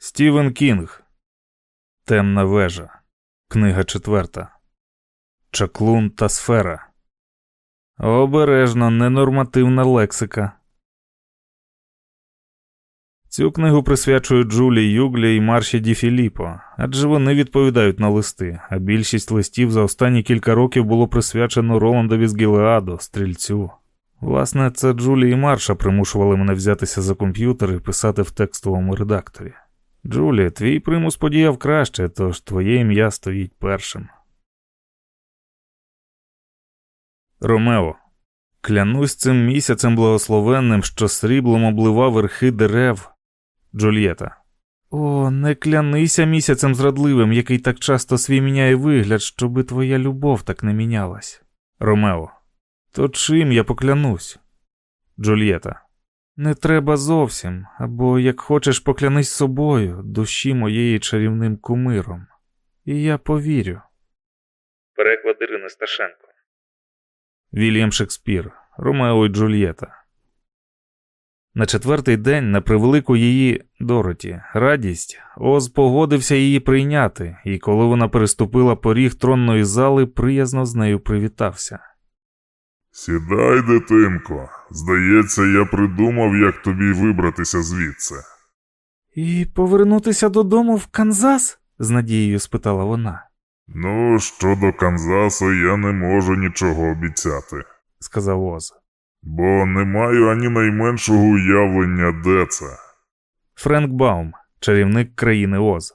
Стівен Кінг. Темна вежа. Книга четверта. Чаклун та сфера. Обережно ненормативна лексика. Цю книгу присвячують Джулі Юглі і Марші Ді Філіппо, адже вони відповідають на листи, а більшість листів за останні кілька років було присвячено Роландові з Гілеаду, стрільцю. Власне, це Джулі і Марша примушували мене взятися за комп'ютер і писати в текстовому редакторі. Джулі, твій примус подіяв краще, тож твоє ім'я стоїть першим. Ромео. Клянусь цим місяцем благословенним, що сріблом обливав верхи дерев. Джульєта. О, не клянися місяцем зрадливим, який так часто свій міняє вигляд, щоби твоя любов так не мінялась. Ромео. То чим я поклянусь? Джульєта. Не треба зовсім, або як хочеш поклянись собою, душі моєї чарівним кумиром. І я повірю. Переклад Ірини Сташенко. Вільям Шекспір, Ромео і Джульєта. На четвертий день, на превелику її Дороті, радість, Оз погодився її прийняти, і коли вона переступила поріг тронної зали, приязно з нею привітався. Сідай, дитинко. Здається, я придумав, як тобі вибратися звідси. І повернутися додому в Канзас? з надією спитала вона, Ну, щодо Канзасу я не можу нічого обіцяти, сказав Оз. бо не маю ані найменшого уявлення, де це. Френк Баум, чарівник країни Оз.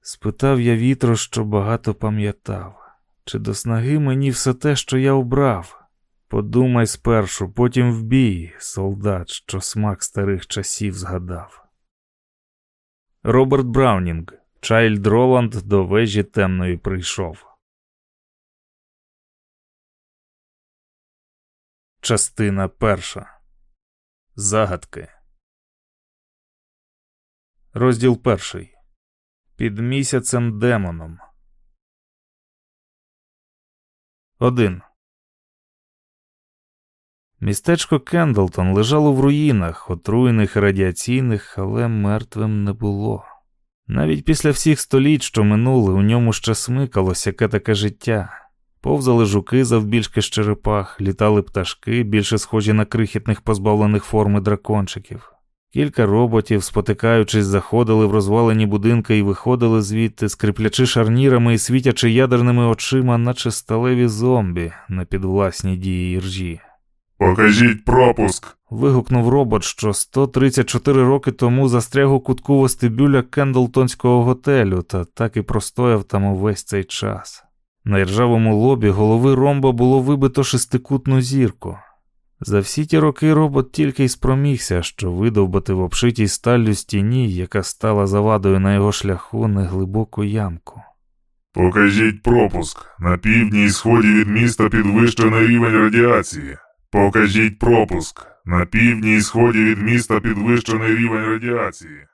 Спитав я вітру, що багато пам'ятав, чи до снаги мені все те, що я обрав. Подумай спершу, потім в бій, солдат, що смак старих часів згадав. Роберт Браунінг, Чайльд Роланд до вежі темної прийшов. Частина перша. Загадки. Розділ перший. Під місяцем демоном. 1. Містечко Кендлтон лежало в руїнах, отруєних радіаційних, але мертвим не було. Навіть після всіх століть, що минули, у ньому ще смикалося яке таке життя. Повзали жуки завбільшки з черепах, літали пташки, більше схожі на крихітних позбавлених форми дракончиків. Кілька роботів, спотикаючись, заходили в розвалені будинки і виходили звідти, скриплячи шарнірами і світячи ядерними очима, наче сталеві зомбі на підвласній дії іржі. Покажіть пропуск. Вигукнув робот, що 134 роки тому застряг у кутку вестибюля Кендлтонського готелю та так і простояв там увесь цей час. На іржавому лобі голови ромба було вибито шестикутну зірку. За всі ті роки робот тільки й спромігся, що видовбати в обшитій сталлю стіні, яка стала завадою на його шляху неглибоку ямку. Покажіть пропуск. На півдні і сході від міста підвищений рівень радіації. Покажіть пропуск. На півдні і сході від міста підвищений рівень радіації.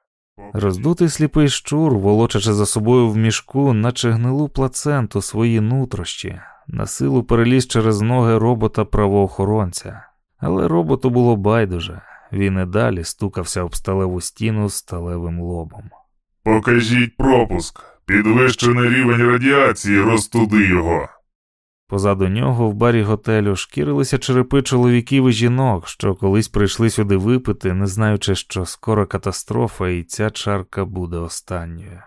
Роздутий сліпий щур, волочачи за собою в мішку, наче гнилу плаценту свої нутрощі, на силу переліз через ноги робота правоохоронця. Але роботу було байдуже, він і далі стукався об сталеву стіну сталевим лобом. Покажіть пропуск. Підвищений рівень радіації, розтуди його. Позаду нього в барі готелю шкірилися черепи чоловіків і жінок, що колись прийшли сюди випити, не знаючи, що скоро катастрофа і ця чарка буде останньою.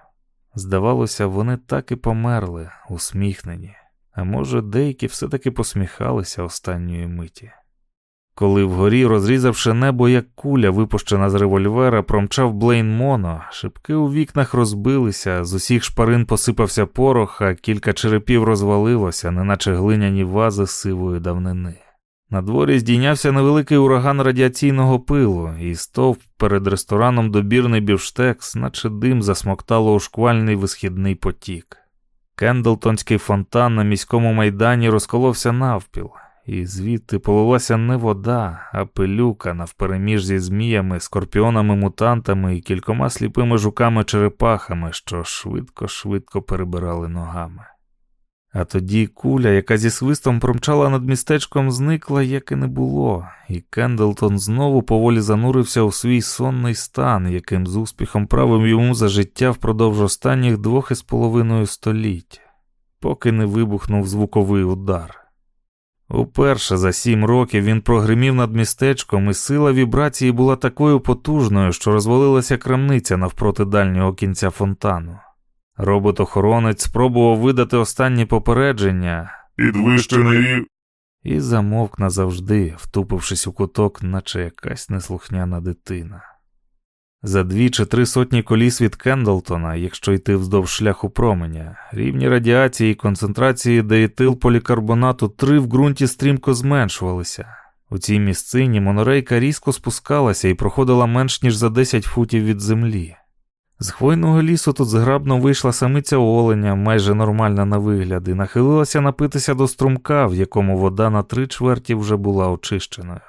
Здавалося, вони так і померли, усміхнені, а може, деякі все-таки посміхалися останньої миті. Коли вгорі, розрізавши небо, як куля, випущена з револьвера, промчав Блейн Моно, шибки у вікнах розбилися, з усіх шпарин посипався порох, а кілька черепів розвалилося, неначе глиняні вази сивої давнини. На дворі здійнявся невеликий ураган радіаційного пилу, і стовп перед рестораном добірний бівштекс, наче дим засмоктало у шквальний висхідний потік. Кендлтонський фонтан на міському майдані розколовся навпіл і звідти полилася не вода, а пилюка навпереміж зі зміями, скорпіонами, мутантами і кількома сліпими жуками-черепахами, що швидко-швидко перебирали ногами. А тоді куля, яка зі свистом промчала над містечком, зникла, як і не було, і Кендлтон знову поволі занурився у свій сонний стан, яким з успіхом правив йому за життя впродовж останніх двох із половиною століть, поки не вибухнув звуковий удар. Уперше за сім років він прогримів над містечком, і сила вібрації була такою потужною, що розвалилася крамниця навпроти дальнього кінця фонтану. Робот-охоронець спробував видати останні попередження Підвищений рів... і замовк назавжди, втупившись у куток, наче якась неслухняна дитина. За дві чи три сотні коліс від Кендлтона, якщо йти вздовж шляху променя, рівні радіації і концентрації деетилполікарбонату три в ґрунті стрімко зменшувалися. У цій місцині монорейка різко спускалася і проходила менш ніж за 10 футів від землі. З хвойного лісу тут зграбно вийшла самиця оленя, майже нормальна на вигляд, і нахилилася напитися до струмка, в якому вода на три чверті вже була очищеною.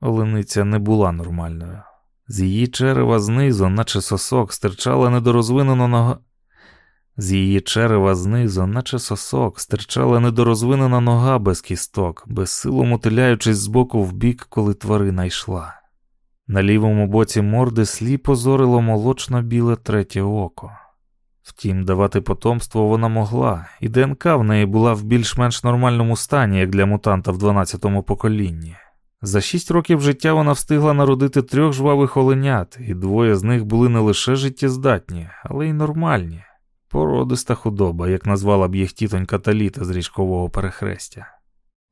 Олениця не була нормальною. З її черева знизу, наче сосок, стирчала недорозвинена нога. З її черева знизу, наче сосок, стирчала недорозвинена нога без кісток, безсило мотиляючись з боку в бік, коли тварина йшла. На лівому боці морди сліпо зорило молочно біле третє око. Втім, давати потомство вона могла, і ДНК в неї була в більш-менш нормальному стані, як для мутанта в 12-му поколінні. За шість років життя вона встигла народити трьох жвавих оленят, і двоє з них були не лише життєздатні, але й нормальні. Породиста худоба, як назвала б їх тітонька Таліта з річкового перехрестя.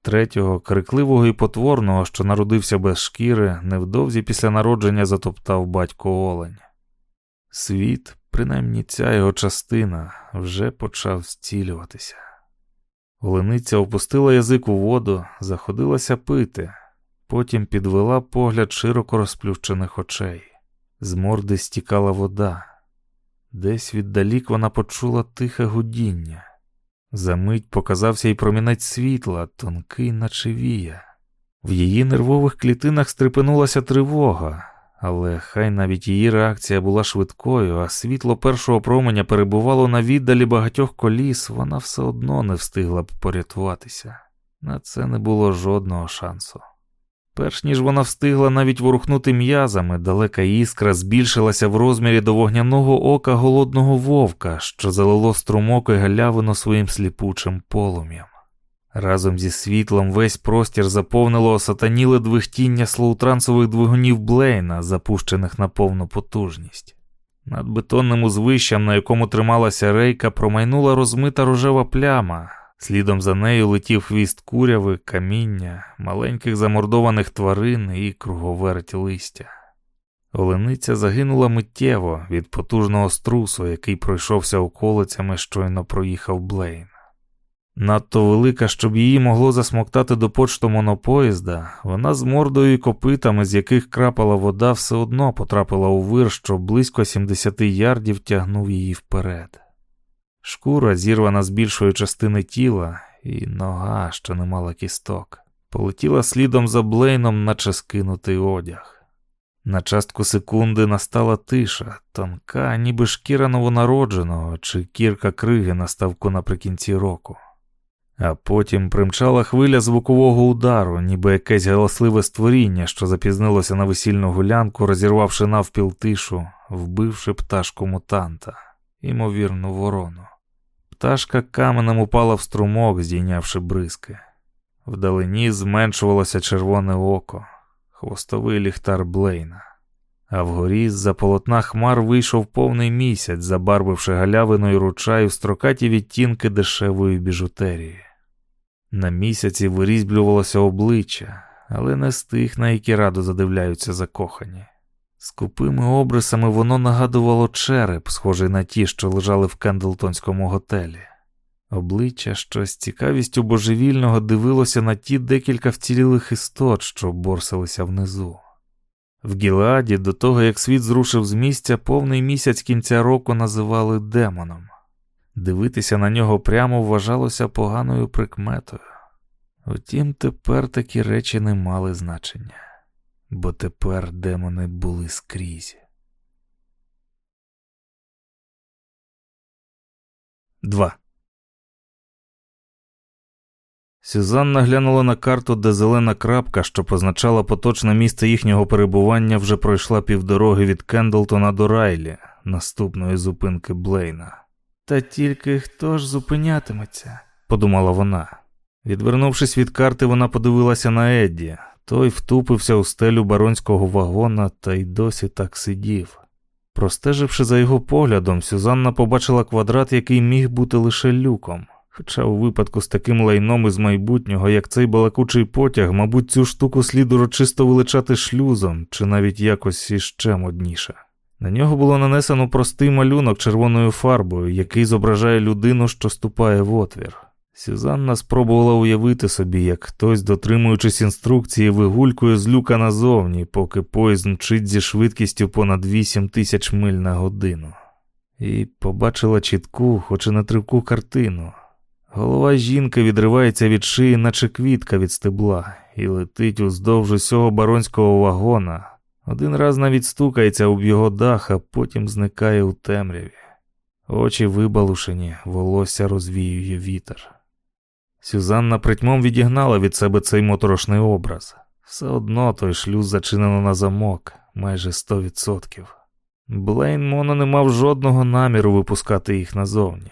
Третього, крикливого і потворного, що народився без шкіри, невдовзі після народження затоптав батько Олень. Світ, принаймні ця його частина, вже почав зцілюватися. Олениця опустила язик у воду, заходилася пити, потім підвела погляд широко розплющених очей. З морди стікала вода. Десь віддалік вона почула тихе гудіння. Замить показався й промінець світла, тонкий, наче вія. В її нервових клітинах стрепенулася тривога, але хай навіть її реакція була швидкою, а світло першого променя перебувало на віддалі багатьох коліс, вона все одно не встигла б порятуватися. На це не було жодного шансу. Перш ніж вона встигла навіть ворухнути м'язами, далека іскра збільшилася в розмірі до вогняного ока голодного вовка, що залило струмок і галявину своїм сліпучим полум'ям. Разом зі світлом весь простір заповнило осатаніле двихтіння слоутрансових двигунів Блейна, запущених на повну потужність. Над бетонним узвищем, на якому трималася рейка, промайнула розмита рожева пляма. Слідом за нею летів хвіст куряви, каміння, маленьких замордованих тварин і круговерть листя. Олениця загинула миттєво від потужного струсу, який пройшовся околицями, щойно проїхав Блейн. Надто велика, щоб її могло засмоктати до почту монопоїзда, вона з мордою і копитами, з яких крапала вода, все одно потрапила у вир, що близько 70 ярдів тягнув її вперед. Шкура, зірвана з більшої частини тіла, і нога, що не мала кісток, полетіла слідом за блейном, наче скинутий одяг. На частку секунди настала тиша, тонка, ніби шкіра новонародженого чи кірка криги на ставку наприкінці року. А потім примчала хвиля звукового удару, ніби якесь галасливе створіння, що запізнилося на весільну гулянку, розірвавши навпіл тишу, вбивши пташку мутанта, імовірну ворону. Пташка каменем упала в струмок, здійнявши бризки. Вдалині зменшувалося червоне око, хвостовий ліхтар Блейна. А вгорі з-за полотна хмар вийшов повний місяць, забарвивши галявиною ручаю строкаті відтінки дешевої біжутерії. На місяці вирізблювалося обличчя, але не з тих, на які радо задивляються закохані. Скупими обрисами воно нагадувало череп, схожий на ті, що лежали в Кендлтонському готелі. Обличчя, що з цікавістю божевільного дивилося на ті декілька вцілілих істот, що борсилися внизу. В Гіладі, до того як світ зрушив з місця, повний місяць кінця року називали демоном. Дивитися на нього прямо вважалося поганою прикметою. Втім, тепер такі речі не мали значення бо тепер демони були скрізь. Два. Сюзанна глянула на карту, де зелена крапка, що позначала поточне місце їхнього перебування, вже пройшла півдороги від Кендлтона до Райлі, наступної зупинки Блейна. Та тільки хто ж зупинятиметься, подумала вона. Відвернувшись від карти, вона подивилася на Едді. Той втупився у стелю баронського вагона та й досі так сидів. Простеживши за його поглядом, Сюзанна побачила квадрат, який міг бути лише люком. Хоча у випадку з таким лайном із майбутнього, як цей балакучий потяг, мабуть, цю штуку слід урочисто величати шлюзом чи навіть якось іще модніше. На нього було нанесено простий малюнок червоною фарбою, який зображає людину, що ступає в отвір. Сюзанна спробувала уявити собі, як хтось, дотримуючись інструкції, вигулькує з люка назовні, поки поїзд мчить зі швидкістю понад 8 тисяч миль на годину, і побачила чітку, хоч і не тривку картину. Голова жінки відривається від шиї, наче квітка від стебла, і летить уздовж усього баронського вагона. Один раз навіть стукається об його дах, а потім зникає у темряві. Очі вибалушені, волосся розвіює вітер. Сюзанна притьмом відігнала від себе цей моторошний образ. Все одно той шлюз зачинено на замок майже сто відсотків. Блейн Моно не мав жодного наміру випускати їх назовні.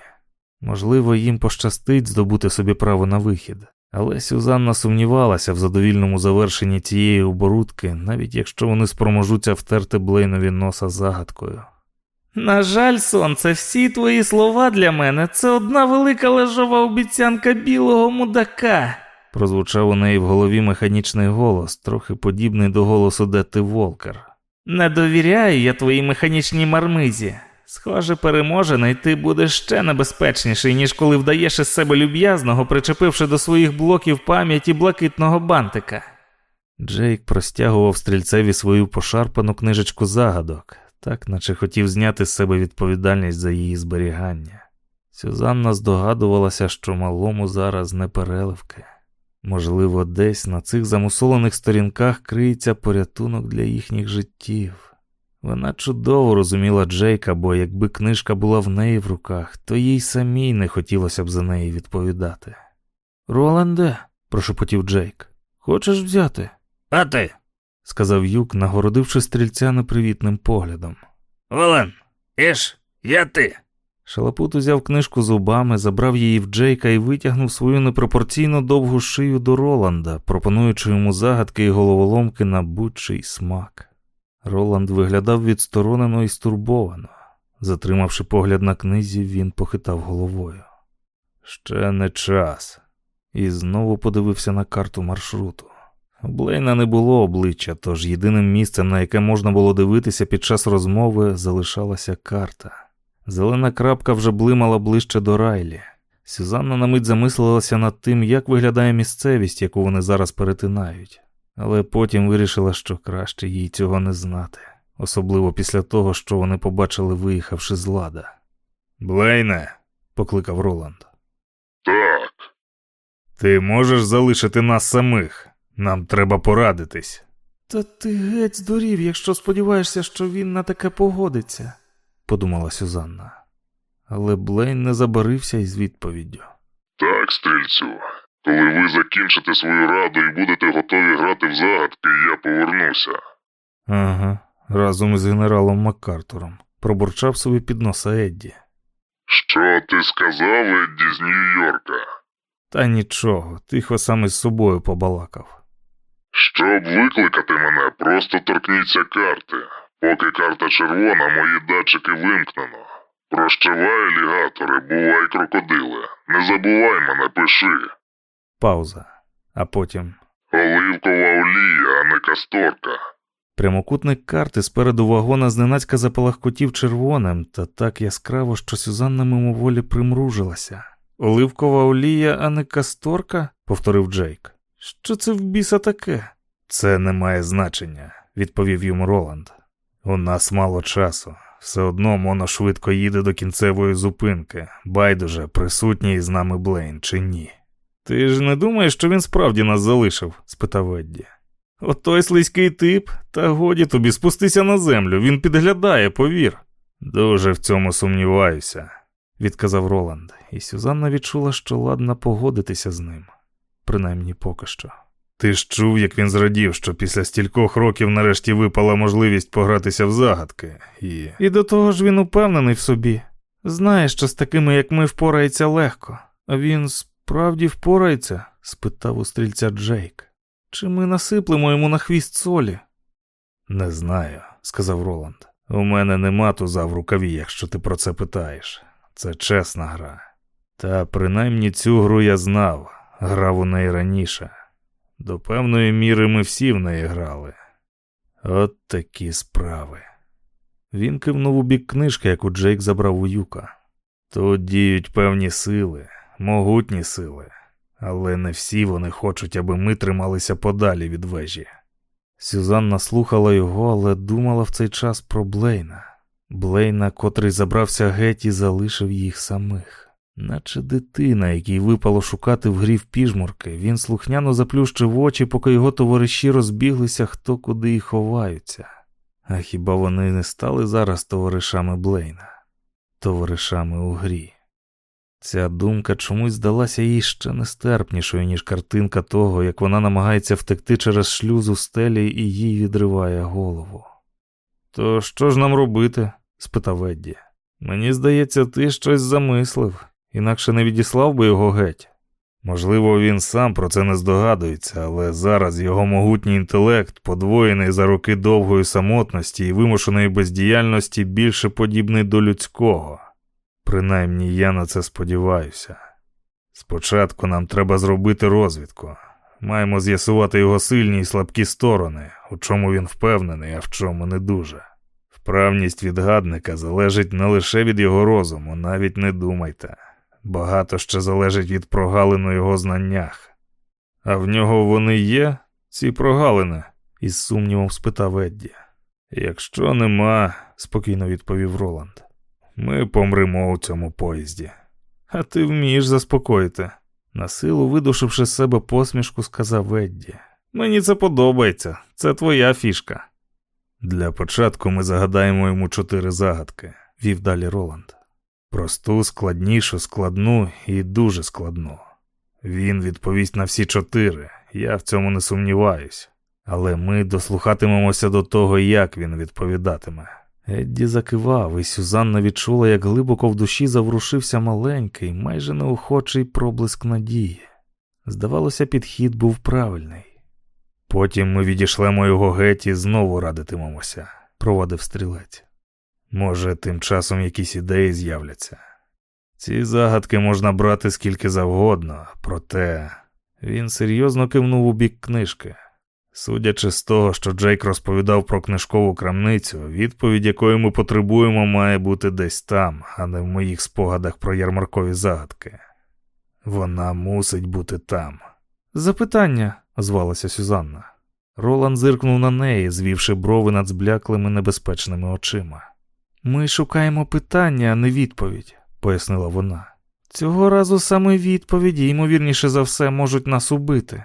Можливо, їм пощастить здобути собі право на вихід, але Сюзанна сумнівалася в задовільному завершенні цієї оборудки, навіть якщо вони спроможуться втерти Блейнові носа загадкою. На жаль, сонце, всі твої слова для мене це одна велика лежова обіцянка білого мудака. Прозвучав у неї в голові механічний голос, трохи подібний до голосу Дети Волкер. Не довіряю я твоїй механічній мармизі. Схоже, переможений, ти будеш ще небезпечніший, ніж коли вдаєш із себе люб'язного, причепивши до своїх блоків пам'яті блакитного бантика. Джейк простягував стрільцеві свою пошарпану книжечку загадок, так наче хотів зняти з себе відповідальність за її зберігання. Сюзанна здогадувалася, що малому зараз не переливки. Можливо, десь на цих замусолених сторінках криється порятунок для їхніх життів. Вона чудово розуміла Джейка, бо якби книжка була в неї в руках, то їй самій не хотілося б за неї відповідати. Роланде, прошепотів Джейк, хочеш взяти? А ти? Сказав юк, нагородивши стрільця непривітним поглядом. Волен, іш, я ти. Шалапут узяв книжку зубами, забрав її в Джейка і витягнув свою непропорційно довгу шию до Роланда, пропонуючи йому загадки і головоломки на будь-чий смак. Роланд виглядав відсторонено і стурбовано. Затримавши погляд на книзі, він похитав головою. Ще не час. І знову подивився на карту маршруту. Блейна не було обличчя, тож єдиним місцем, на яке можна було дивитися під час розмови, залишалася карта. Зелена крапка вже блимала ближче до Райлі. Сюзанна на мить замислилася над тим, як виглядає місцевість, яку вони зараз перетинають але потім вирішила, що краще їй цього не знати, особливо після того, що вони побачили, виїхавши з лада. Блейне, покликав Роланд. Так. Ти можеш залишити нас самих. Нам треба порадитись. Та ти геть здурів, якщо сподіваєшся, що він на таке погодиться, подумала Сюзанна. Але Блейн не забарився із відповіддю. Так, стрільцю, коли ви закінчите свою раду і будете готові грати в загадки, я повернуся. Ага, разом із генералом Маккартуром пробурчав собі під носа Едді. Що ти сказав, Едді, з Нью-Йорка? Та нічого, тихо саме з собою побалакав. Щоб викликати мене, просто торкніться карти. Поки карта червона, мої датчики вимкнено. Прощавай, алігатори, бувай крокодили. Не забувай мене, пиши. Пауза. А потім. Оливкова олія, а не касторка. Прямокутник карти спереду вагона зненацька запалахкотів червоним, та так яскраво, що Сюзанна мимоволі примружилася. Оливкова олія, а не касторка? повторив Джейк. Що це в біса таке? Це не має значення, відповів йому Роланд. У нас мало часу. Все одно Моно швидко їде до кінцевої зупинки. Байдуже, присутній з нами Блейн чи ні. Ти ж не думаєш, що він справді нас залишив? спитав Едді. От той слизький тип, та годі тобі спустися на землю, він підглядає, повір. Дуже в цьому сумніваюся, відказав Роланд, і Сюзанна відчула, що ладна погодитися з ним. принаймні поки що. Ти ж чув, як він зрадів, що після стількох років нарешті випала можливість погратися в загадки, і. І до того ж він упевнений в собі. Знає, що з такими, як ми, впорається легко. А він справді впорається? спитав у стрільця Джейк. Чи ми насиплемо йому на хвіст солі? Не знаю, сказав Роланд. У мене нема туза в рукаві, якщо ти про це питаєш. Це чесна гра. Та принаймні цю гру я знав, грав у неї раніше. До певної міри ми всі в неї грали. От такі справи. Він кивнув у бік книжки, яку Джейк забрав у Юка. Тут діють певні сили, могутні сили, але не всі вони хочуть, аби ми трималися подалі від вежі. Сюзанна слухала його, але думала в цей час про Блейна, Блейна, котрий забрався геть і залишив їх самих. Наче дитина, якій випало шукати в грі в піжмурки, він слухняно заплющив очі, поки його товариші розбіглися, хто куди і ховаються. А хіба вони не стали зараз товаришами Блейна, товаришами у грі? Ця думка чомусь здалася їй ще нестерпнішою, ніж картинка того, як вона намагається втекти через шлюзу стелі і їй відриває голову. То що ж нам робити? спитав Едді. Мені здається, ти щось замислив, інакше не відіслав би його геть. Можливо, він сам про це не здогадується, але зараз його могутній інтелект, подвоєний за роки довгої самотності і вимушеної бездіяльності, більше подібний до людського. Принаймні я на це сподіваюся. Спочатку нам треба зробити розвідку. Маємо з'ясувати його сильні і слабкі сторони, у чому він впевнений, а в чому не дуже. Вправність відгадника залежить не лише від його розуму, навіть не думайте. Багато ще залежить від прогалин у його знаннях. А в нього вони є, ці прогалини? із сумнівом спитав Едді. Якщо нема, спокійно відповів Роланд. Ми помремо у цьому поїзді. А ти вмієш заспокоїти. Насилу видушивши з себе посмішку, сказав Едді. Мені це подобається, це твоя фішка. Для початку ми загадаємо йому чотири загадки, вів далі Роланд. Просту, складнішу, складну і дуже складну. Він відповість на всі чотири, я в цьому не сумніваюсь, але ми дослухатимемося до того, як він відповідатиме. Едді закивав, і Сюзанна відчула, як глибоко в душі заврушився маленький, майже неохочий проблиск надії. Здавалося, підхід був правильний. Потім ми відійшлемо його геть і знову радитимемося, провадив стрілець. Може, тим часом якісь ідеї з'являться. Ці загадки можна брати скільки завгодно, проте він серйозно кивнув у бік книжки. Судячи з того, що Джейк розповідав про книжкову крамницю, відповідь, якої ми потребуємо, має бути десь там, а не в моїх спогадах про ярмаркові загадки. Вона мусить бути там. Запитання, звалася Сюзанна. Роланд зиркнув на неї, звівши брови над збляклими небезпечними очима. Ми шукаємо питання, а не відповідь, пояснила вона. Цього разу саме відповіді, ймовірніше за все, можуть нас убити.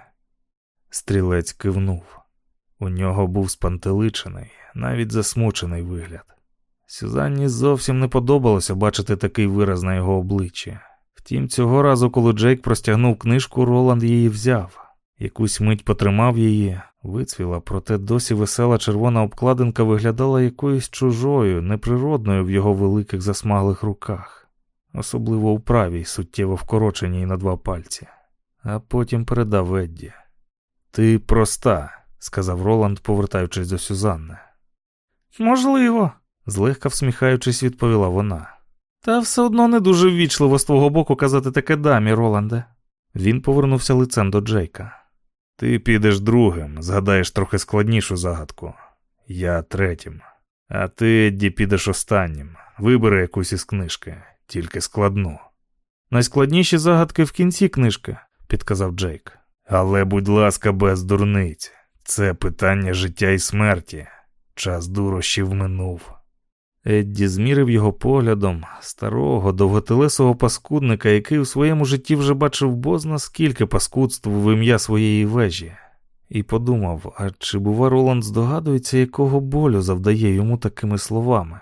Стрілець кивнув. У нього був спантеличений, навіть засмучений вигляд. Сюзанні зовсім не подобалося бачити такий вираз на його обличчі. Втім, цього разу, коли Джейк простягнув книжку, Роланд її взяв. Якусь мить потримав її, вицвіла, проте досі весела червона обкладинка виглядала якоюсь чужою, неприродною в його великих засмаглих руках, особливо у правій, суттєво вкороченій на два пальці, а потім передав Едді. Ти проста, сказав Роланд, повертаючись до Сюзанни. Можливо, злегка всміхаючись, відповіла вона. Та все одно не дуже ввічливо з твого боку казати таке дамі, Роланде. Він повернувся лицем до Джейка. Ти підеш другим, згадаєш трохи складнішу загадку. Я третім. А ти, Едді, підеш останнім. Вибери якусь із книжки, тільки складну. Найскладніші загадки в кінці книжки, підказав Джейк. Але, будь ласка, без дурниць. Це питання життя і смерті. Час дурощів минув. Едді змірив його поглядом старого, довготелесого паскудника, який у своєму житті вже бачив бозна скільки паскудств в ім'я своєї вежі, і подумав: а чи, бува, Роланд здогадується, якого болю завдає йому такими словами?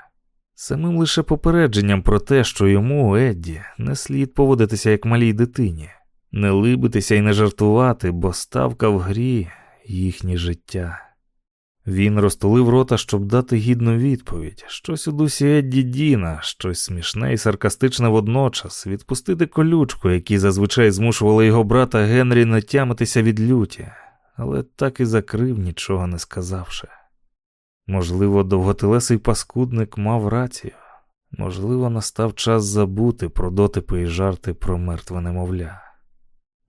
Самим лише попередженням про те, що йому, Едді, не слід поводитися як малій дитині. не либитися і не жартувати, бо ставка в грі їхнє життя. Він розтулив рота, щоб дати гідну відповідь, щось у дусі Едді Діна, щось смішне і саркастичне водночас, відпустити колючку, які зазвичай змушували його брата Генрі натямитися від люті, але так і закрив, нічого не сказавши. Можливо, довготелесий паскудник мав рацію, можливо, настав час забути про дотипи і жарти про мертве немовля.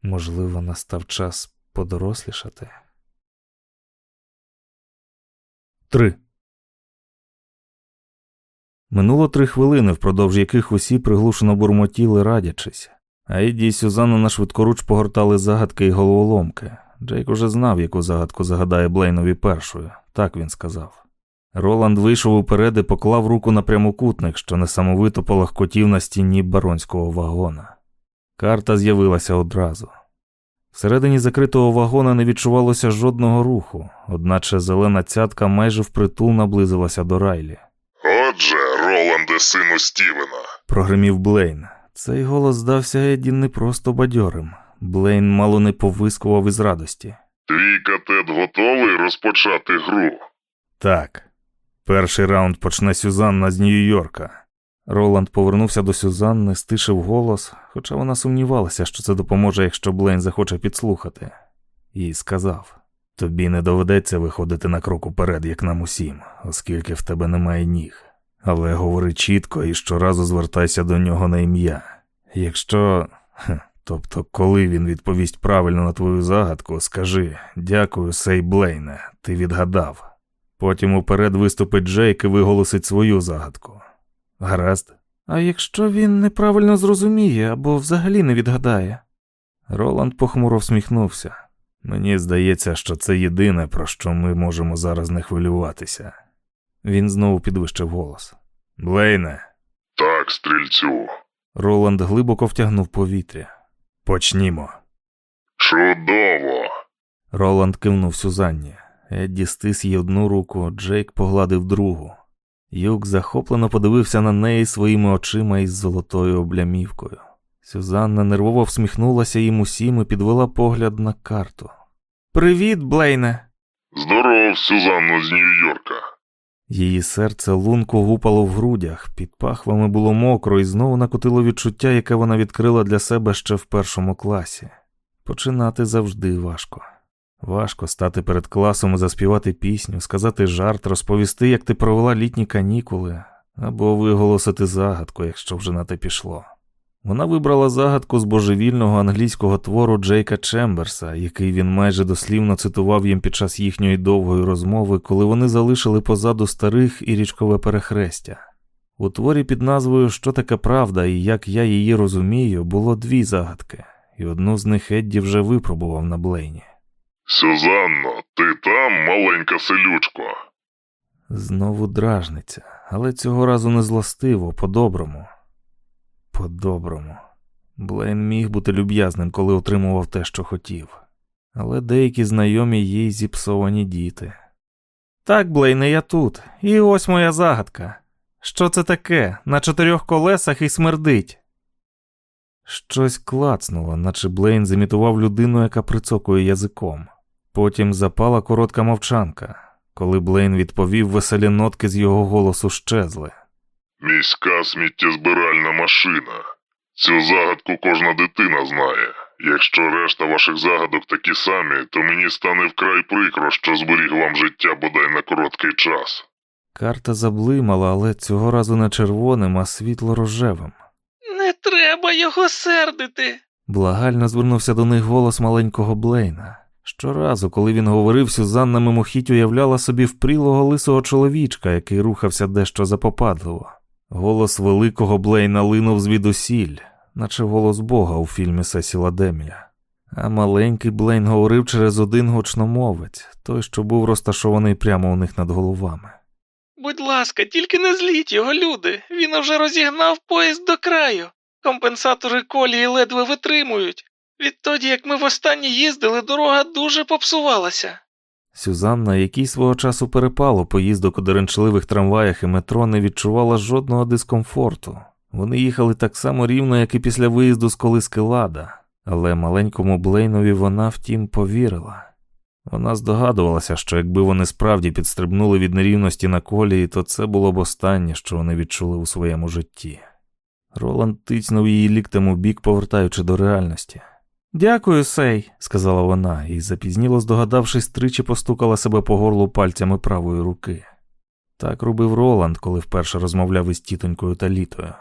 Можливо, настав час подорослішати. 3. Минуло три хвилини, впродовж яких усі приглушено бурмотіли, радячись. А Едді і Сюзанна на швидкоруч погортали загадки і головоломки. Джейк уже знав, яку загадку загадає Блейнові першою, так він сказав. Роланд вийшов уперед і поклав руку на прямокутник, що несамовито полагкотів на стіні баронського вагона. Карта з'явилася одразу. Всередині закритого вагона не відчувалося жодного руху, одначе зелена цятка майже впритул наблизилася до Райлі. Отже, Роланде, сину Стівена. Прогримів Блейн. Цей голос здався Едді не просто бадьорим. Блейн мало не повискував із радості. Твій катет готовий розпочати гру. Так. Перший раунд почне Сюзанна з Нью-Йорка. Роланд повернувся до Сюзанни, стишив голос, хоча вона сумнівалася, що це допоможе, якщо Блейн захоче підслухати, і сказав: Тобі не доведеться виходити на крок уперед, як нам усім, оскільки в тебе немає ніг. Але говори чітко і щоразу звертайся до нього на ім'я. Якщо. Тобто, коли він відповість правильно на твою загадку, скажи дякую, сей Блейне, ти відгадав. Потім уперед виступить Джейк і виголосить свою загадку. Гаразд. А якщо він неправильно зрозуміє або взагалі не відгадає? Роланд похмуро всміхнувся. Мені здається, що це єдине, про що ми можемо зараз не хвилюватися. Він знову підвищив голос. Блейне. Так, стрільцю. Роланд глибоко втягнув повітря. Почнімо. Чудово. Роланд кивнув Сюзанні. Едді стис їй одну руку, Джейк погладив другу. Юк захоплено подивився на неї своїми очима із золотою облямівкою. Сюзанна нервово всміхнулася їм усім і підвела погляд на карту. Привіт, Блейне. Здоров, Сюзанно з Нью-Йорка. Її серце лунко гупало в грудях, під пахвами було мокро і знову накотило відчуття, яке вона відкрила для себе ще в першому класі. Починати завжди важко. Важко стати перед класом і заспівати пісню, сказати жарт, розповісти, як ти провела літні канікули, або виголосити загадку, якщо вже на те пішло. Вона вибрала загадку з божевільного англійського твору Джейка Чемберса, який він майже дослівно цитував їм під час їхньої довгої розмови, коли вони залишили позаду старих і річкове перехрестя. У творі під назвою Що таке правда і як я її розумію, було дві загадки, і одну з них Едді вже випробував на Блейні. Сюзанно, ти там, маленька селючко. Знову дражниця, але цього разу не злостиво, по-доброму. По-доброму. Блейн міг бути люб'язним, коли отримував те, що хотів. Але деякі знайомі їй зіпсовані діти. Так, Блейне, я тут. І ось моя загадка. Що це таке? На чотирьох колесах і смердить. Щось клацнуло, наче Блейн зімітував людину, яка прицокує язиком. Потім запала коротка мовчанка. Коли Блейн відповів, веселі нотки з його голосу щезли. Міська сміттєзбиральна машина. Цю загадку кожна дитина знає. Якщо решта ваших загадок такі самі, то мені стане вкрай прикро, що зберіг вам життя бодай на короткий час. Карта заблимала, але цього разу не червоним, а світло рожевим. Не треба його сердити. Благально звернувся до них голос маленького Блейна. Щоразу, коли він говорив, Сюзанна мимохідь уявляла собі впрілого лисого чоловічка, який рухався дещо запопадливо. Голос великого Блейна линув звідусіль, наче голос Бога у фільмі Сесіла Деміля. А маленький Блейн говорив через один гучномовець, той, що був розташований прямо у них над головами. Будь ласка, тільки не зліть його, люди. Він уже розігнав поїзд до краю. Компенсатори колії ледве витримують. Відтоді, як ми востаннє їздили, дорога дуже попсувалася. Сюзанна, який свого часу перепало поїздок у деренчливих трамваях і метро, не відчувала жодного дискомфорту. Вони їхали так само рівно, як і після виїзду з колиски лада, Але маленькому Блейнові вона, втім, повірила. Вона здогадувалася, що якби вони справді підстрибнули від нерівності на колії, то це було б останнє, що вони відчули у своєму житті. Роланд тицьнув її ліктем у бік, повертаючи до реальності. Дякую, сей, сказала вона, і запізніло здогадавшись, тричі постукала себе по горлу пальцями правої руки. Так робив Роланд, коли вперше розмовляв із тітонькою та літою.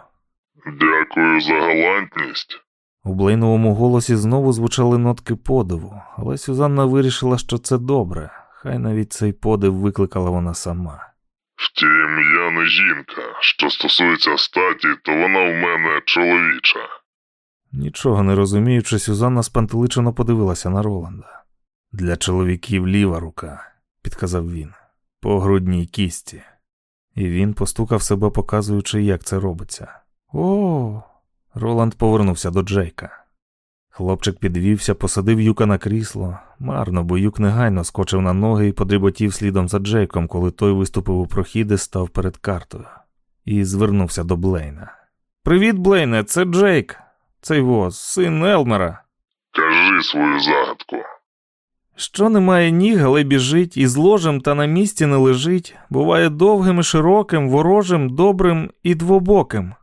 Дякую за галантність. У Блейновому голосі знову звучали нотки подиву, але Сюзанна вирішила, що це добре, хай навіть цей подив викликала вона сама. Втім, я не жінка. Що стосується статі, то вона в мене чоловіча. Нічого не розуміючи, Сюзанна спантеличено подивилася на Роланда. Для чоловіків ліва рука, підказав він, по грудній кісті. І він постукав себе, показуючи, як це робиться. О. Роланд повернувся до Джейка. Хлопчик підвівся, посадив юка на крісло. Марно, бо юк негайно скочив на ноги і подріботів слідом за Джейком, коли той виступив у прохід і став перед картою. І звернувся до Блейна. Привіт, Блейне, це Джейк. Цей воз, син Елмера. Кажи свою загадку. Що немає ніг, але біжить, і з ложем та на місці не лежить, буває довгим і широким, ворожим, добрим і двобоким.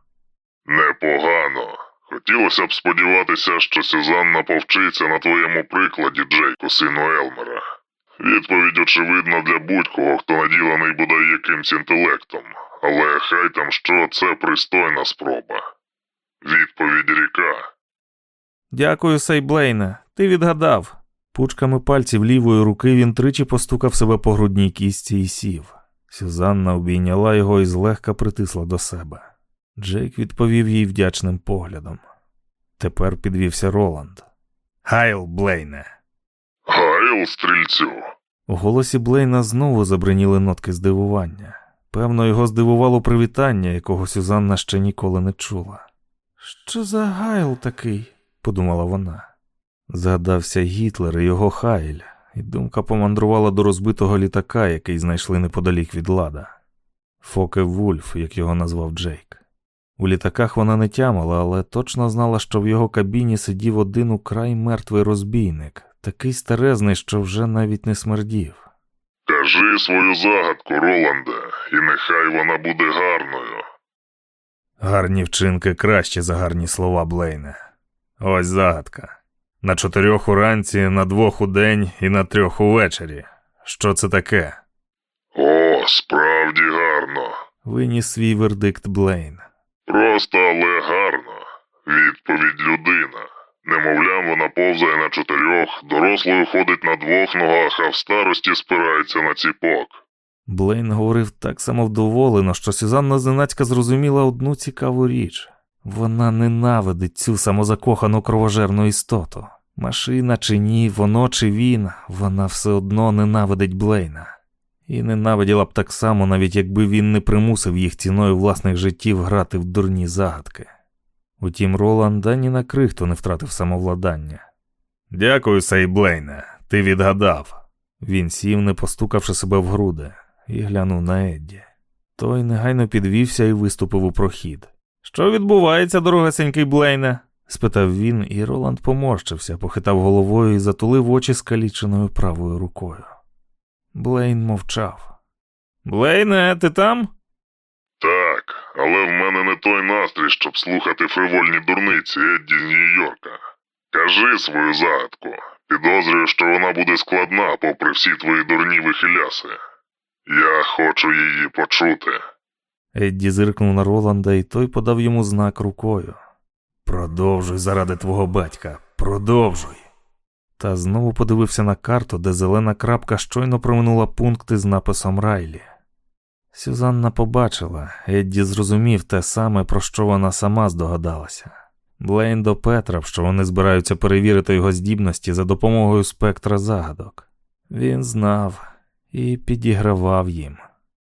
Непогано. Хотілося б сподіватися, що Сюзанна повчиться на твоєму прикладі, Джейку, сину Елмера. Відповідь очевидна для будь-кого, хто наділений бодай якимсь інтелектом, але хай там що це пристойна спроба. Відповідь ріка. Дякую, Сейблейне, ти відгадав. Пучками пальців лівої руки він тричі постукав себе по грудній кісті і сів. Сюзанна обійняла його і злегка притисла до себе. Джейк відповів їй вдячним поглядом. Тепер підвівся Роланд. Гайл, Блейне. Гайл, стрільцю. У голосі Блейна знову забриніли нотки здивування. Певно, його здивувало привітання, якого Сюзанна ще ніколи не чула. Що за Гайл такий? подумала вона. Згадався Гітлер і його Хайль, і думка помандрувала до розбитого літака, який знайшли неподалік від лада. Фоке Вульф, як його назвав Джейк. У літаках вона не тямила, але точно знала, що в його кабіні сидів один украй мертвий розбійник, такий старезний, що вже навіть не смердів. Кажи свою загадку, Роланде, і нехай вона буде гарною. Гарні вчинки краще за гарні слова Блейне. Ось загадка. На чотирьох уранці, на двох у день і на трьох увечері. Що це таке? О, справді гарно. Виніс свій вердикт Блейн. Просто, але гарно. Відповідь людина. Немовлям, вона повзає на чотирьох, дорослою ходить на двох ногах, а в старості спирається на ціпок. Блейн говорив так самовдоволено, що Сюзанна зненацька зрозуміла одну цікаву річ. Вона ненавидить цю самозакохану кровожерну істоту. Машина чи ні, воно чи він, вона все одно ненавидить Блейна. І ненавиділа б так само, навіть якби він не примусив їх ціною власних життів грати в дурні загадки. Утім, Роланд ані на крихту не втратив самовладання. Дякую, Сейблейне, ти відгадав. Він сів, не постукавши себе в груди, і глянув на Едді. Той негайно підвівся і виступив у прохід. Що відбувається, дорогасенький Блейне? спитав він, і Роланд поморщився, похитав головою і затулив очі скаліченою правою рукою. Блейн мовчав. Блейне, ти там? Так, але в мене не той настрій, щоб слухати фривольні дурниці Едді з Нью-Йорка. Кажи свою загадку. Підозрюю, що вона буде складна, попри всі твої дурні вихиляси. Я хочу її почути. Едді зиркнув на Роланда, і той подав йому знак рукою. Продовжуй заради твого батька, продовжуй. Та знову подивився на карту, де зелена крапка щойно проминула пункти з написом Райлі. Сюзанна побачила, Едді зрозумів те саме, про що вона сама здогадалася. Блейн допетрав, що вони збираються перевірити його здібності за допомогою спектра загадок. Він знав і підігравав їм.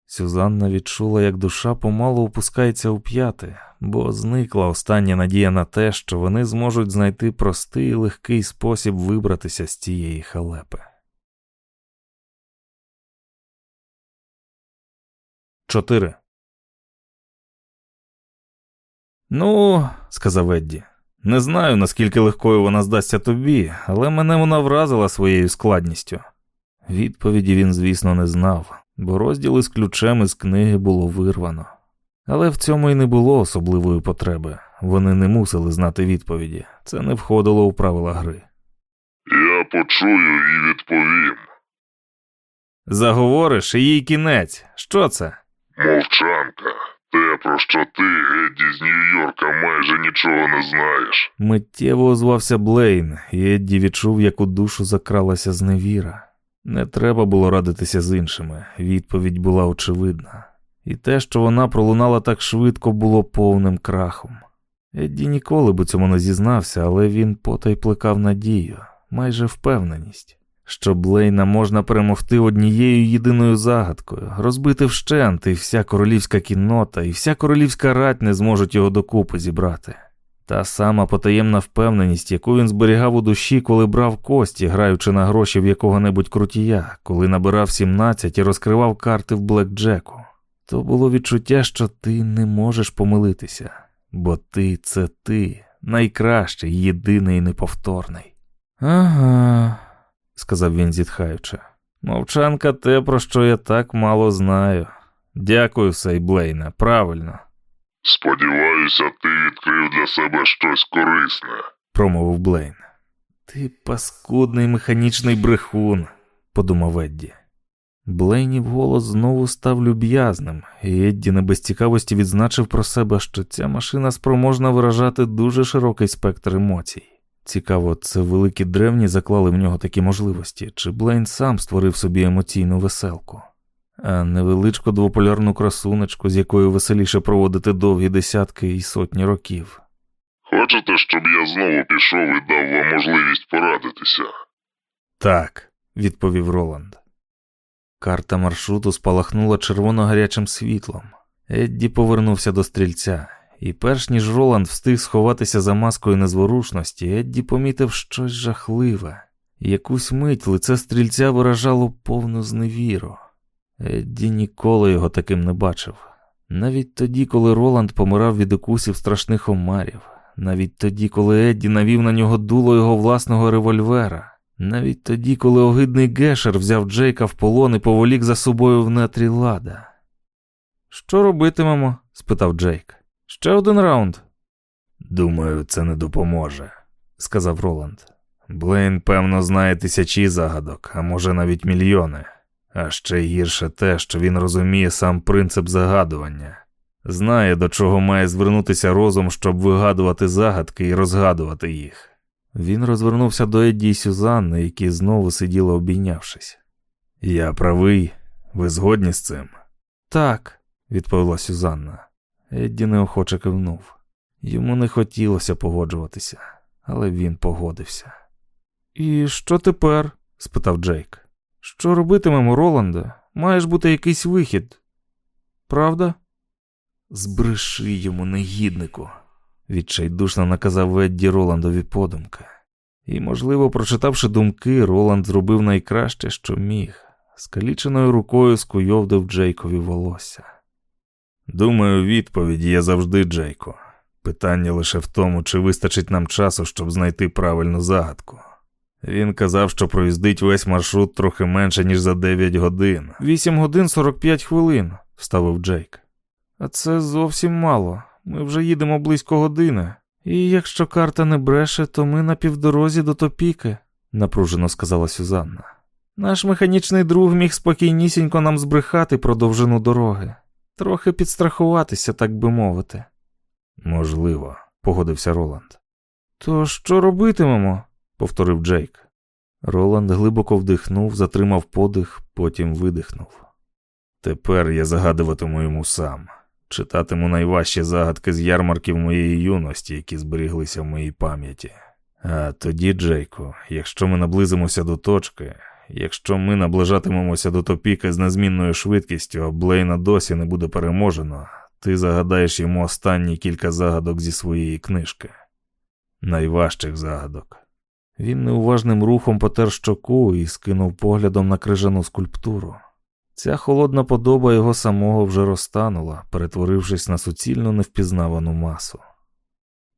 Сюзанна відчула, як душа помалу опускається у п'яти, бо зникла остання надія на те, що вони зможуть знайти простий і легкий спосіб вибратися з цієї халепи. Чотири. Ну, сказав Едді, Не знаю, наскільки легкою вона здасться тобі, але мене вона вразила своєю складністю. Відповіді він, звісно, не знав, бо розділ із ключем із книги було вирвано. Але в цьому й не було особливої потреби. Вони не мусили знати відповіді. Це не входило у правила гри. Я почую і відповім. Заговориш і їй кінець. Що це? Мовчанка. Те, про що ти, Едді з Нью-Йорка, майже нічого не знаєш. Миттєво озвався Блейн, і Едді відчув, як у душу закралася зневіра. Не треба було радитися з іншими, відповідь була очевидна. І те, що вона пролунала так швидко, було повним крахом. Едді ніколи б у цьому не зізнався, але він потай плекав надію, майже впевненість, що Блейна можна перемогти однією єдиною загадкою, розбити вщент, і вся королівська кіннота, і вся королівська рать не зможуть його докупи зібрати. Та сама потаємна впевненість, яку він зберігав у душі, коли брав кості, граючи на гроші в якого-небудь крутія, коли набирав 17 і розкривав карти в Блекджеку. То було відчуття, що ти не можеш помилитися, бо ти це ти, найкращий, єдиний і неповторний. Ага, сказав він, зітхаючи. Мовчанка те, про що я так мало знаю. Дякую, Сейблейне, правильно, Сподіваюся, ти відкрив для себе щось корисне. промовив Блейн. Ти паскудний механічний брехун, подумав Едді. Блейнів голос знову став люб'язним, і Едді не без цікавості відзначив про себе, що ця машина спроможна виражати дуже широкий спектр емоцій. Цікаво, це великі древні заклали в нього такі можливості, чи Блейн сам створив собі емоційну веселку, а невеличку двополярну красунечку, з якою веселіше проводити довгі десятки і сотні років. Хочете, щоб я знову пішов і дав вам можливість порадитися? Так, відповів Роланд. Карта маршруту спалахнула червоно-гарячим світлом. Едді повернувся до стрільця, і перш ніж Роланд встиг сховатися за маскою незворушності, Едді помітив щось жахливе. Якусь мить лице стрільця виражало повну зневіру. Едді ніколи його таким не бачив. Навіть тоді, коли Роланд помирав від укусів страшних омарів, навіть тоді, коли Едді навів на нього дуло його власного револьвера. Навіть тоді, коли огидний Гешер взяв Джейка в полон і поволік за собою в нетрі лада. Що робитимемо? спитав Джейк. Ще один раунд. Думаю, це не допоможе, сказав Роланд. Блейн, певно, знає тисячі загадок, а може навіть мільйони. А ще гірше те, що він розуміє сам принцип загадування, знає, до чого має звернутися розум, щоб вигадувати загадки і розгадувати їх. Він розвернувся до Едді і Сюзанни, які знову сиділи обійнявшись. Я правий, ви згодні з цим? Так, відповіла Сюзанна. Едді неохоче кивнув. Йому не хотілося погоджуватися, але він погодився. І що тепер? спитав Джейк. Що робитимемо, Роланде? Має ж бути якийсь вихід. Правда? Збреши йому, негіднику, відчайдушно наказав Едді Роландові подумки. І, можливо, прочитавши думки, Роланд зробив найкраще, що міг, скаліченою рукою скуйовдив Джейкові волосся. Думаю, відповіді є завжди, Джейко. Питання лише в тому, чи вистачить нам часу, щоб знайти правильну загадку. Він казав, що проїздить весь маршрут трохи менше, ніж за 9 годин. 8 годин 45 хвилин, вставив Джейк. А це зовсім мало. Ми вже їдемо близько години. І якщо карта не бреше, то ми на півдорозі до топіки, напружено сказала Сюзанна. Наш механічний друг міг спокійнісінько нам збрехати про довжину дороги, трохи підстрахуватися, так би мовити. Можливо, погодився Роланд. То що робитимемо? Повторив Джейк. Роланд глибоко вдихнув, затримав подих, потім видихнув. Тепер я загадуватиму йому сам, читатиму найважчі загадки з ярмарків моєї юності, які зберіглися в моїй пам'яті. А тоді, Джейко, якщо ми наблизимося до точки, якщо ми наближатимемося до топіки з незмінною швидкістю, а Блейна досі не буде переможено, ти загадаєш йому останні кілька загадок зі своєї книжки, найважчих загадок. Він неуважним рухом потер щоку і скинув поглядом на крижану скульптуру. Ця холодна подоба його самого вже розтанула, перетворившись на суцільно невпізнавану масу.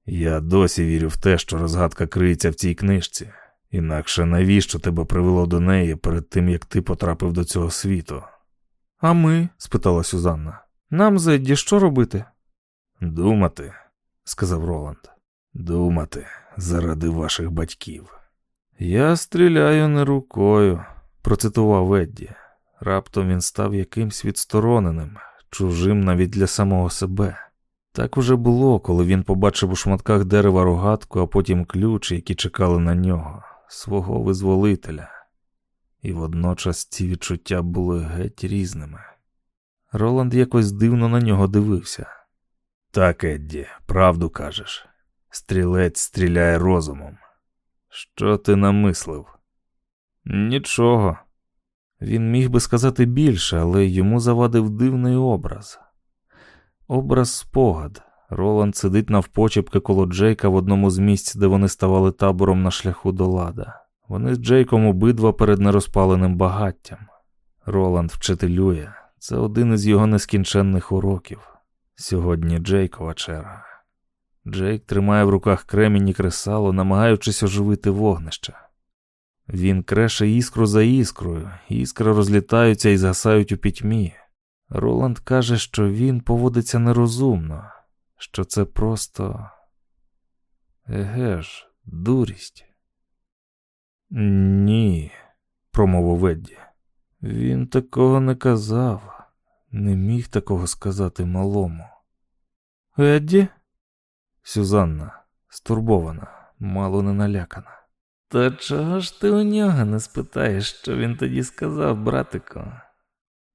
Я досі вірю в те, що розгадка криється в цій книжці. Інакше навіщо тебе привело до неї перед тим, як ти потрапив до цього світу? А ми? спитала Сюзанна. Нам, Зедді, що робити? Думати, сказав Роланд. Думати заради ваших батьків. Я стріляю не рукою, процитував Едді. Раптом він став якимсь відстороненим, чужим навіть для самого себе. Так уже було, коли він побачив у шматках дерева рогатку, а потім ключ, які чекали на нього, свого визволителя. І водночас ці відчуття були геть різними. Роланд якось дивно на нього дивився. Так, Едді, правду кажеш. Стрілець стріляє розумом. Що ти намислив? Нічого. Він міг би сказати більше, але йому завадив дивний образ. Образ спогад. Роланд сидить навпочепки коло Джейка в одному з місць, де вони ставали табором на шляху до лада. Вони з Джейком обидва перед нерозпаленим багаттям. Роланд вчителює. Це один із його нескінченних уроків. Сьогодні Джейкова черга. Джейк тримає в руках кремінь і кресало, намагаючись оживити вогнище. Він креше іскру за іскрою, іскри розлітаються і згасають у пітьмі. Роланд каже, що він поводиться нерозумно, що це просто. Еге ж, дурість. Ні, промовив Едді. Він такого не казав, не міг такого сказати малому. Едді? Сюзанна, стурбована, мало не налякана. То чого ж ти у нього не спитаєш, що він тоді сказав, братику?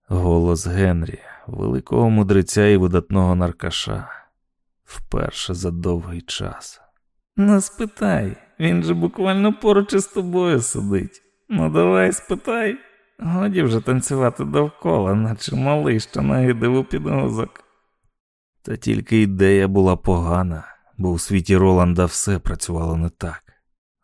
Голос Генрі, великого мудреця і видатного наркаша, вперше за довгий час. Ну, спитай, він же буквально поруч із тобою сидить. Ну, давай спитай. Годі вже танцювати довкола, наче малий, що нагидив у підгузок. Та тільки ідея була погана, бо у світі Роланда все працювало не так.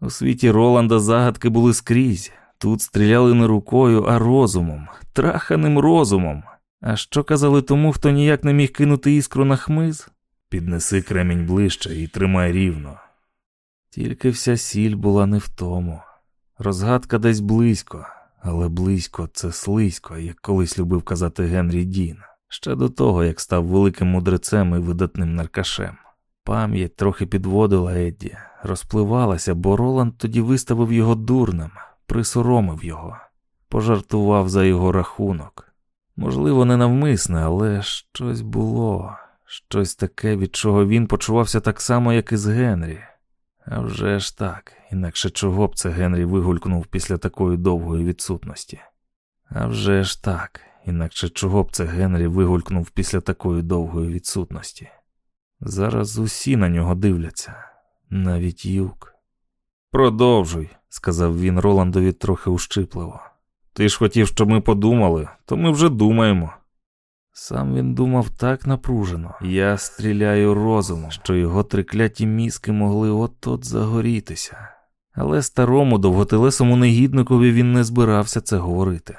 У світі Роланда загадки були скрізь. Тут стріляли не рукою, а розумом, траханим розумом. А що казали тому, хто ніяк не міг кинути іскру на хмиз? Піднеси кремінь ближче і тримай рівно. Тільки вся сіль була не в тому. Розгадка десь близько, але близько це слизько, як колись любив казати Генрі Дін, ще до того, як став великим мудрецем і видатним наркашем. Пам'ять трохи підводила Едді, розпливалася, бо Роланд тоді виставив його дурним, присоромив його, пожартував за його рахунок. Можливо, не навмисне, але щось було, щось таке, від чого він почувався так само, як і з Генрі. А вже ж так, інакше чого б це Генрі вигулькнув після такої довгої відсутності? А вже ж так, інакше чого б це Генрі вигулькнув після такої довгої відсутності? Зараз усі на нього дивляться, навіть юк. Продовжуй, сказав він Роландові трохи ущипливо. Ти ж хотів, щоб ми подумали, то ми вже думаємо. Сам він думав так напружено. Я стріляю розумом, що його трикляті мізки могли от-от загорітися. Але старому довготелесому негідникові він не збирався це говорити.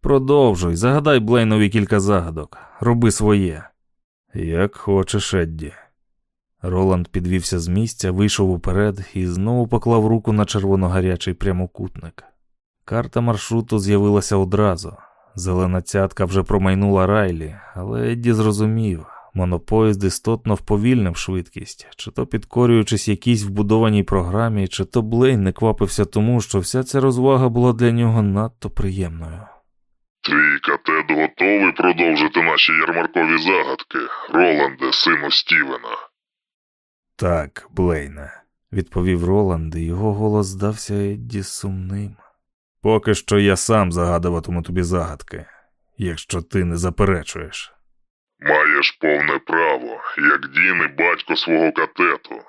Продовжуй, загадай Блейнові кілька загадок, роби своє. Як хочеш, Едді. Роланд підвівся з місця, вийшов уперед і знову поклав руку на червоногарячий прямокутник. Карта маршруту з'явилася одразу. Зелена цятка вже промайнула райлі, але Едді зрозумів, монопоїзд істотно вповільнив швидкість, чи то підкорюючись якійсь вбудованій програмі, чи то Блейн не квапився тому, що вся ця розвага була для нього надто приємною. Твій катет готовий продовжити наші ярмаркові загадки, Роланде, сину Стівена. Так, Блейне, відповів Роланд, і його голос здався Едді сумним. Поки що я сам загадуватиму тобі загадки, якщо ти не заперечуєш. Маєш повне право, як Дін і батько свого катету.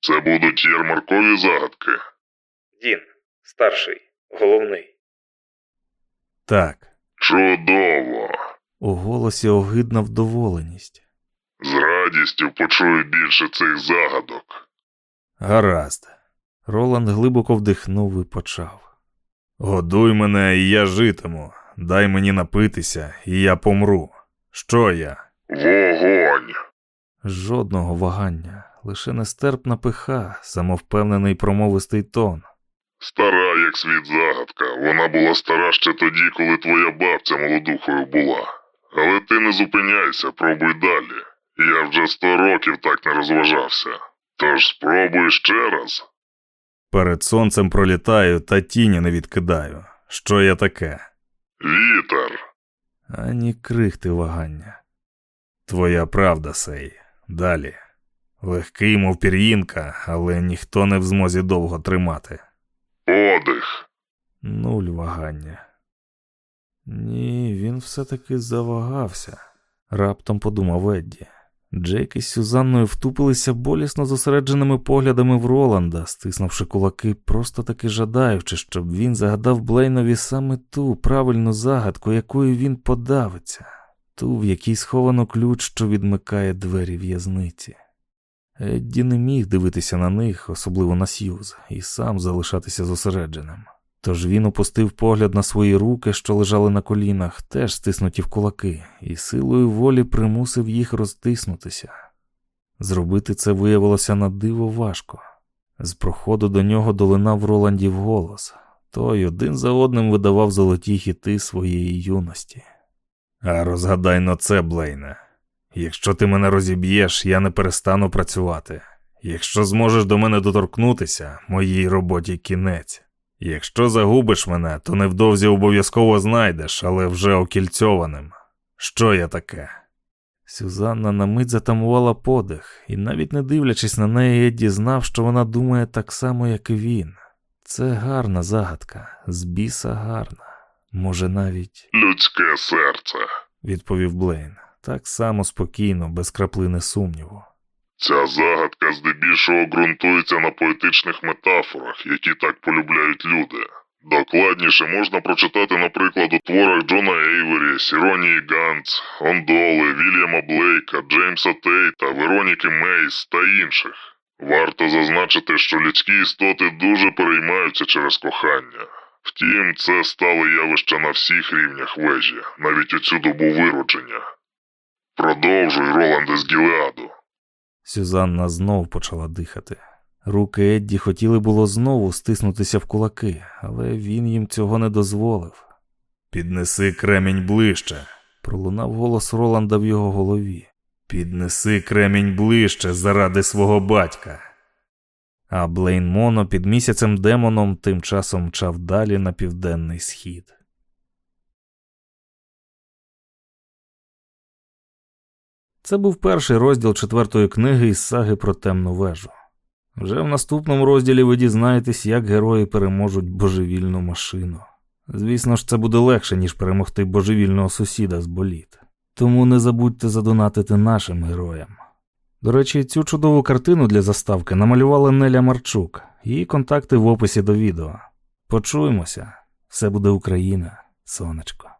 Це будуть ярмаркові загадки. Дін, старший, головний. Так, Чудово! у голосі огидна вдоволеність. З радістю почую більше цих загадок. Гаразд. Роланд глибоко вдихнув і почав. Годуй мене, і я житиму. Дай мені напитися, і я помру. Що я? Вогонь! Жодного вагання, лише нестерпна пиха, самовпевнений промовистий тон. Стара, як світ загадка. Вона була стара ще тоді, коли твоя бабця молодухою була. Але ти не зупиняйся, пробуй далі. Я вже сто років так не розважався. Тож спробуй ще раз. Перед сонцем пролітаю та тіні не відкидаю. Що я таке? Вітер. Ані крихти вагання. Твоя правда, сей. Далі. Легкий, мов пір'їнка, але ніхто не в змозі довго тримати. Подих. Нуль вагання. Ні, він все-таки завагався, раптом подумав Едді. Джейк із Сюзанною втупилися болісно зосередженими поглядами в Роланда, стиснувши кулаки, просто таки жадаючи, щоб він загадав Блейнові саме ту правильну загадку, якою він подавиться, ту, в якій сховано ключ, що відмикає двері в'язниці. Едді не міг дивитися на них, особливо на Сьюз, і сам залишатися зосередженим. Тож він опустив погляд на свої руки, що лежали на колінах, теж стиснуті в кулаки, і силою волі примусив їх розтиснутися. Зробити це виявилося на диво важко. З проходу до нього долинав Роландів голос. Той один за одним видавав золоті хіти своєї юності. А розгадай но це, Блейне. Якщо ти мене розіб'єш, я не перестану працювати. Якщо зможеш до мене доторкнутися, моїй роботі кінець. Якщо загубиш мене, то невдовзі обов'язково знайдеш, але вже окільцьованим. Що я таке? Сюзанна на мить затамувала подих, і навіть не дивлячись на неї, Едді знав, що вона думає так само, як і він. Це гарна загадка, з біса гарна. Може, навіть, Людське серце. відповів Блейн, так само спокійно, без краплини сумніву. Ця загадка здебільшого ґрунтується на поетичних метафорах, які так полюбляють люди. Докладніше можна прочитати, наприклад, у творах Джона Ейвері, Сіронії Ганц, Ондоли, Вільяма Блейка, Джеймса Тейта, Вероніки Мейс та інших. Варто зазначити, що людські істоти дуже переймаються через кохання. Втім, це стало явище на всіх рівнях вежі, навіть у цю добу виродження. Продовжуй, Роланде з Гілеаду. Сюзанна знов почала дихати. Руки Едді хотіли було знову стиснутися в кулаки, але він їм цього не дозволив. Піднеси кремінь ближче, пролунав голос Роланда в його голові. Піднеси кремінь ближче заради свого батька. А Блейн Моно під місяцем демоном тим часом мчав далі на південний схід. Це був перший розділ четвертої книги із саги про темну вежу. Вже в наступному розділі ви дізнаєтесь, як герої переможуть божевільну машину. Звісно ж, це буде легше, ніж перемогти божевільного сусіда з боліт. Тому не забудьте задонатити нашим героям. До речі, цю чудову картину для заставки намалювала Неля Марчук, її контакти в описі до відео. Почуємося, все буде Україна, сонечко.